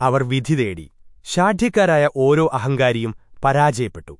അവർ വിധി തേടി. ഷാഠ്യക്കാരായ ഓരോ അഹങ്കാരിയും പരാജയപ്പെട്ടു.